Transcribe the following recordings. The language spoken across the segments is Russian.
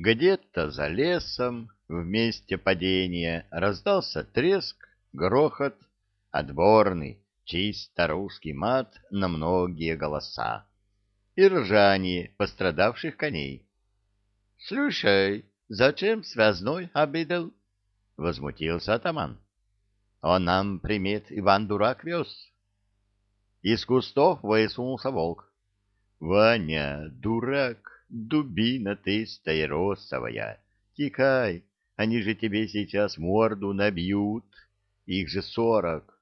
Где-то за лесом в месте падения раздался треск, грохот, отборный, чисто русский мат на многие голоса и ржание пострадавших коней. — Слушай, зачем связной обидел? — возмутился атаман. — Он нам примет Иван-дурак вез. Из кустов высунулся волк. — Ваня, дурак! Дубина ты стаиросовая, тикай, они же тебе сейчас морду набьют, их же сорок.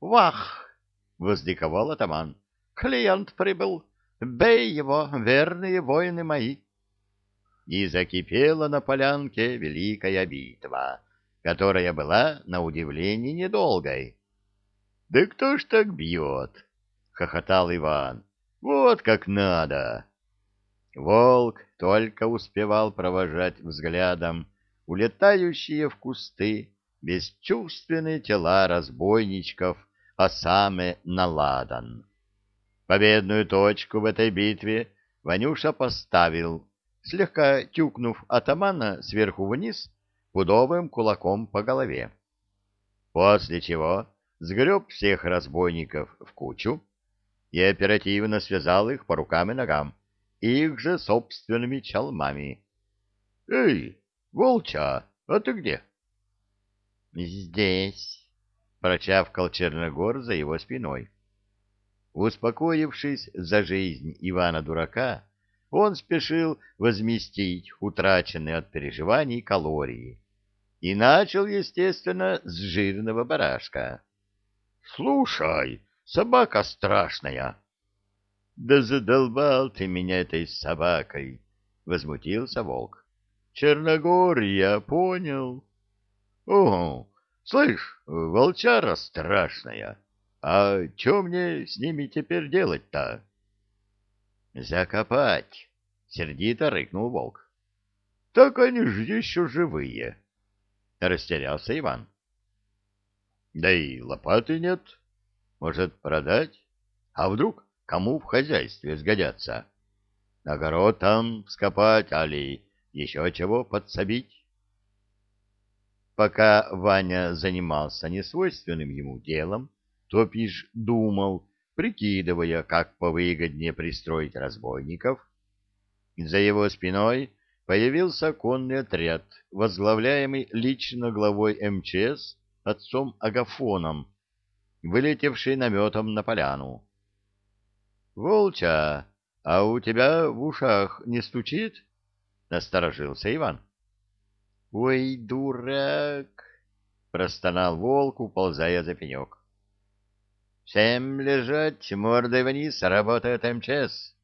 Вах! — воздыхал атаман. Клиент прибыл, бей его, верные воины мои. И закипела на полянке великая битва, которая была, на удивление, недолгой. — Да кто ж так бьет? — хохотал Иван. — Вот как надо! Волк только успевал провожать взглядом улетающие в кусты бесчувственные тела разбойничков Осаме Наладан. Победную точку в этой битве Ванюша поставил, слегка тюкнув атамана сверху вниз пудовым кулаком по голове. После чего сгреб всех разбойников в кучу и оперативно связал их по рукам и ногам их же собственными чалмами. — Эй, волча, а ты где? — Здесь, — прочавкал Черногор за его спиной. Успокоившись за жизнь Ивана-дурака, он спешил возместить утраченные от переживаний калории и начал, естественно, с жирного барашка. — Слушай, собака страшная, — Да задолбал ты меня этой собакой! — возмутился волк. — Черногор, я понял. — О, слышь, волчара страшная, а что мне с ними теперь делать-то? — Закопать! — сердито рыкнул волк. — Так они же еще живые! — растерялся Иван. — Да и лопаты нет. Может, продать? А вдруг кому в хозяйстве сгодятся. Огород там вскопать, али еще чего подсобить. Пока Ваня занимался несвойственным ему делом, Топиш думал, прикидывая, как повыгоднее пристроить разбойников. За его спиной появился конный отряд, возглавляемый лично главой МЧС отцом Агафоном, вылетевший наметом на поляну. — Волча, а у тебя в ушах не стучит? — насторожился Иван. — Ой, дурак! — простонал волк, уползая за пенек. — Всем лежать, мордой вниз, работает МЧС.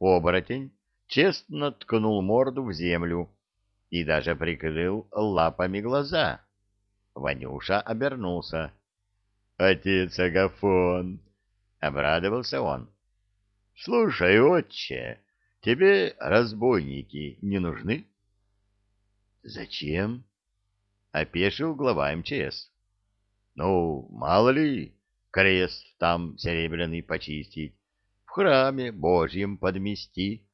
Оборотень честно ткнул морду в землю и даже прикрыл лапами глаза. Ванюша обернулся. — Отец Агафон! — обрадовался он. — Слушай, отче, тебе разбойники не нужны? — Зачем? — опешил глава МЧС. — Ну, мало ли, крест там серебряный почистить, в храме Божьем подмести.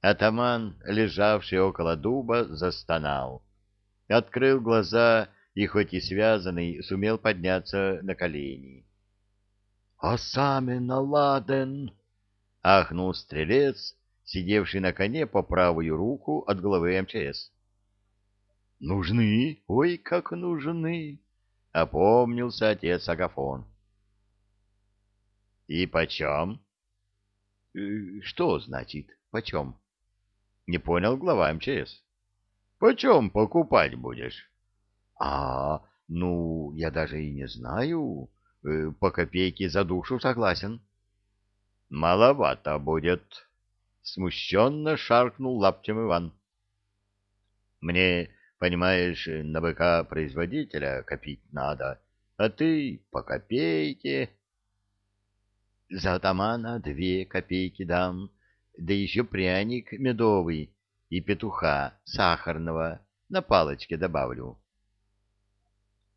Атаман, лежавший около дуба, застонал. Открыл глаза и, хоть и связанный, сумел подняться на колени. — А сами наладен! — ахнул стрелец, сидевший на коне по правую руку от главы МЧС. — Нужны? Ой, как нужны! — опомнился отец Агафон. — И почем? — Что значит почем? — не понял глава МЧС. — Почем покупать будешь? — А, ну, я даже и не знаю. Э, по копейке за душу согласен. — Маловато будет, смущенно шаркнул лаптем Иван. Мне, понимаешь, на быка производителя копить надо, а ты по копейке. За атамана две копейки дам, да еще пряник медовый и петуха сахарного на палочке добавлю.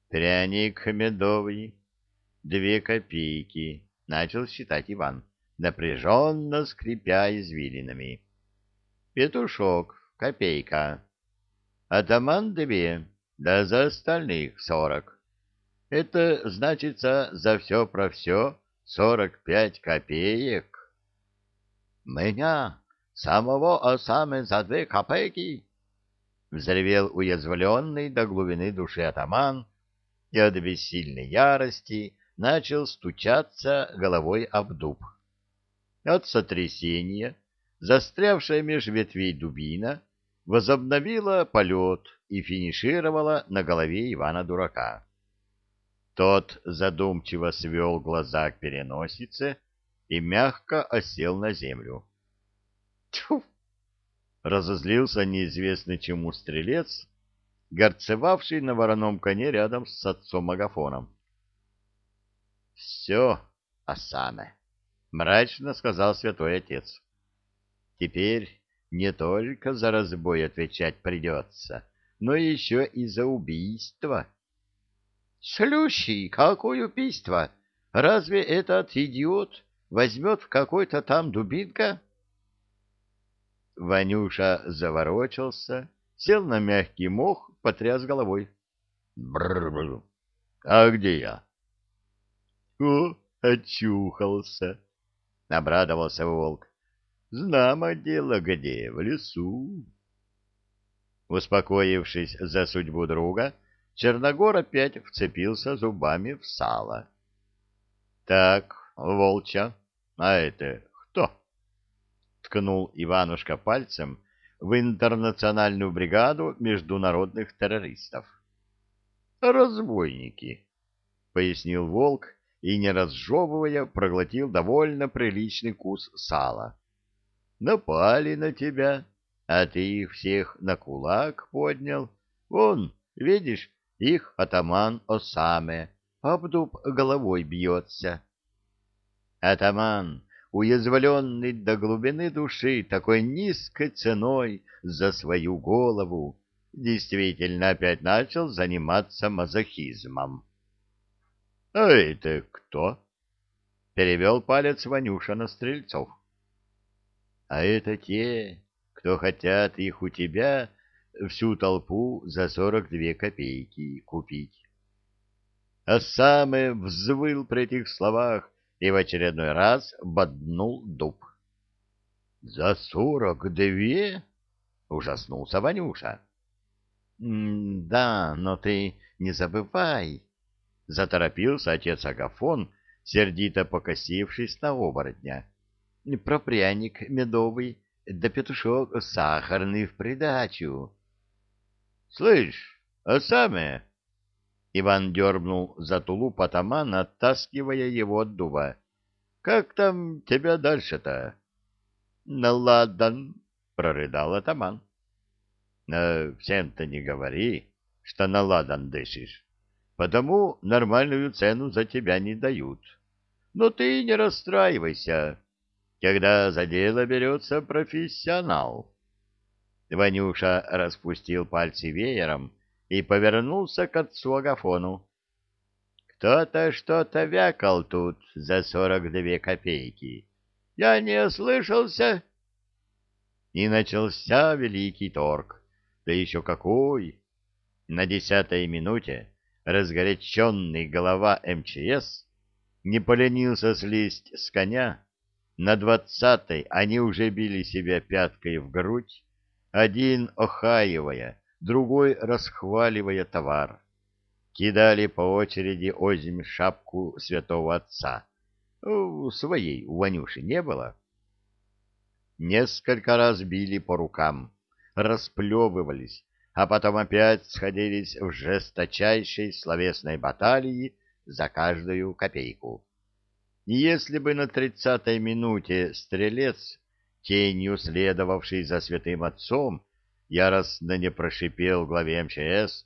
Пряник медовый, две копейки, начал считать Иван напряженно скрипя извилинами. Петушок копейка. Атаман две, да за остальных сорок. Это значится за все про все сорок пять копеек. Меня, самого осамы за две копейки, взревел уязвленный до глубины души атаман и от бессильной ярости начал стучаться головой об дуб. От сотрясения, застрявшая меж ветвей дубина, возобновила полет и финишировала на голове Ивана-дурака. Тот задумчиво свел глаза к переносице и мягко осел на землю. Тьфу! Разозлился неизвестный чему стрелец, горцевавший на вороном коне рядом с отцом Агафоном. — Все, Асана, — мрачно сказал святой отец. — Теперь не только за разбой отвечать придется, но еще и за убийство. — Слющий, какое убийство? Разве этот идиот возьмет в какой-то там дубинка? Ванюша заворочился, сел на мягкий мох, потряс головой. Бррр. А где я? О, очухался, обрадовался волк. Знамо дело где, в лесу. Успокоившись за судьбу друга, Черногор опять вцепился зубами в сало. — Так, волча, а это кто? — ткнул Иванушка пальцем в интернациональную бригаду международных террористов. «Разбойники», — пояснил волк и, не разжевывая, проглотил довольно приличный кус сала. «Напали на тебя, а ты их всех на кулак поднял. Вон, видишь, их атаман Осаме об дуб головой бьется». «Атаман, уязвленный до глубины души такой низкой ценой за свою голову, действительно опять начал заниматься мазохизмом. — А это кто? — перевел палец Ванюша на стрельцов. — А это те, кто хотят их у тебя всю толпу за сорок две копейки купить. А самый взвыл при этих словах и в очередной раз боднул дуб. — За сорок две? — ужаснулся Ванюша. — Да, но ты не забывай, — заторопился отец Агафон, сердито покосившись на оборотня. — Про пряник медовый, да петушок сахарный в придачу. — Слышь, а самое... Иван дернул за тулуп атамана, оттаскивая его от дуба. — Как там тебя дальше-то? — Наладан, — прорыдал атаман. — Всем-то не говори, что наладан дышишь, потому нормальную цену за тебя не дают. Но ты не расстраивайся, когда за дело берется профессионал. Ванюша распустил пальцы веером, — и повернулся к отцу Агафону. «Кто-то что-то вякал тут за сорок две копейки. Я не ослышался?» И начался великий торг. Да еще какой! На десятой минуте разгоряченный голова МЧС не поленился слезть с коня. На двадцатой они уже били себя пяткой в грудь, один охаивая, другой расхваливая товар. Кидали по очереди озимь шапку святого отца. Своей у Ванюши не было. Несколько раз били по рукам, расплевывались, а потом опять сходились в жесточайшей словесной баталии за каждую копейку. Если бы на тридцатой минуте стрелец, тенью следовавший за святым отцом, яростно не прошипел главе МЧС.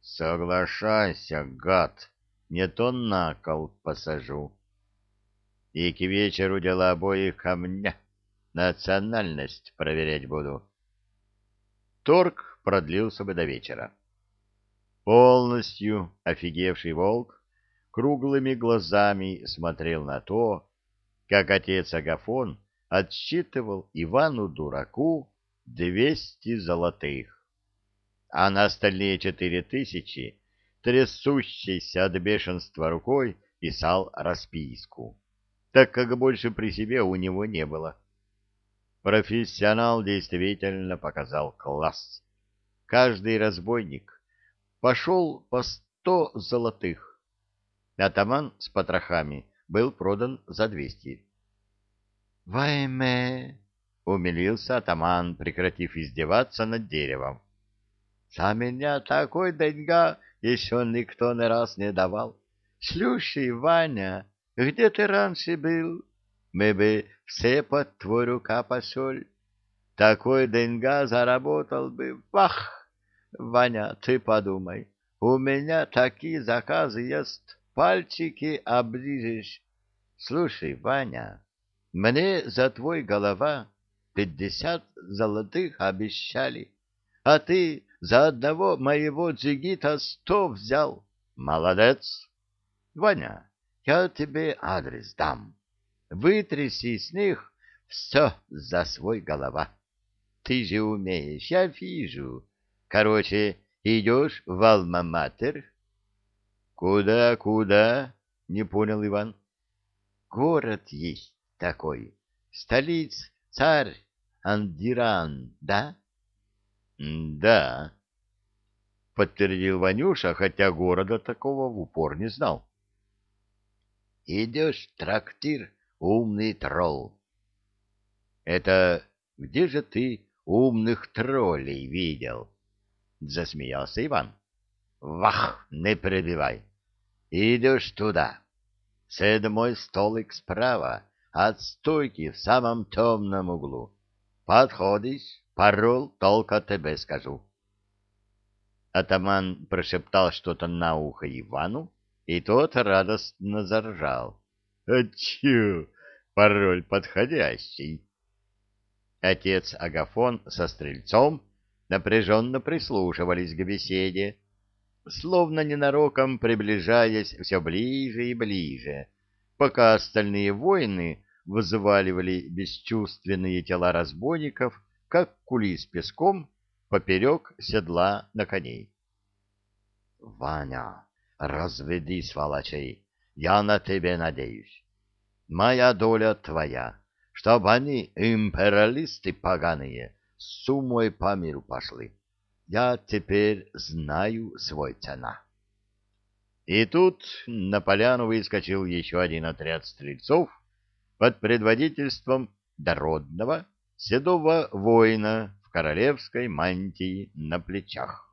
«Соглашайся, гад, не то на кол посажу». И к вечеру дела обоих ко мне. Национальность проверять буду. Торг продлился бы до вечера. Полностью офигевший волк круглыми глазами смотрел на то, как отец Агафон отсчитывал Ивану-дураку двести золотых, а на остальные четыре тысячи трясущейся от бешенства рукой писал расписку, так как больше при себе у него не было. Профессионал действительно показал класс. Каждый разбойник пошел по сто золотых. Атаман с потрохами был продан за двести. «Вайме!» — умилился атаман, прекратив издеваться над деревом. «За меня такой деньга еще никто ни раз не давал. Слушай, Ваня, где ты раньше был? Мы бы все под твой рука посоль. Такой деньга заработал бы. Вах! Ваня, ты подумай, у меня такие заказы есть, пальчики оближешь. Слушай, Ваня, мне за твой голова пятьдесят золотых обещали, а ты за одного моего джигита сто взял. Молодец! Ваня, я тебе адрес дам. Вытряси с них все за свой голова. Ты же умеешь, я вижу. Короче, идешь в Алма-Матер? Куда, куда? Не понял Иван. Город есть такой. Столиц, царь Андиран, да? Да, подтвердил Ванюша, хотя города такого в упор не знал. Идешь в трактир, умный тролл. Это где же ты умных троллей видел? Засмеялся Иван. Вах, не перебивай. Идешь туда. Седьмой столик справа, от стойки в самом темном углу. Подходишь, пароль только тебе скажу. Атаман прошептал что-то на ухо Ивану, и тот радостно заржал. — чё, пароль подходящий. Отец Агафон со стрельцом напряженно прислушивались к беседе, словно ненароком приближаясь все ближе и ближе, пока остальные воины взваливали бесчувственные тела разбойников, как кули с песком, поперек седла на коней. — Ваня, разведи сволочей, я на тебе надеюсь. Моя доля твоя, чтоб они, империалисты поганые, с умой по миру пошли. Я теперь знаю свой цена. И тут на поляну выскочил еще один отряд стрельцов под предводительством дородного седого воина в королевской мантии на плечах.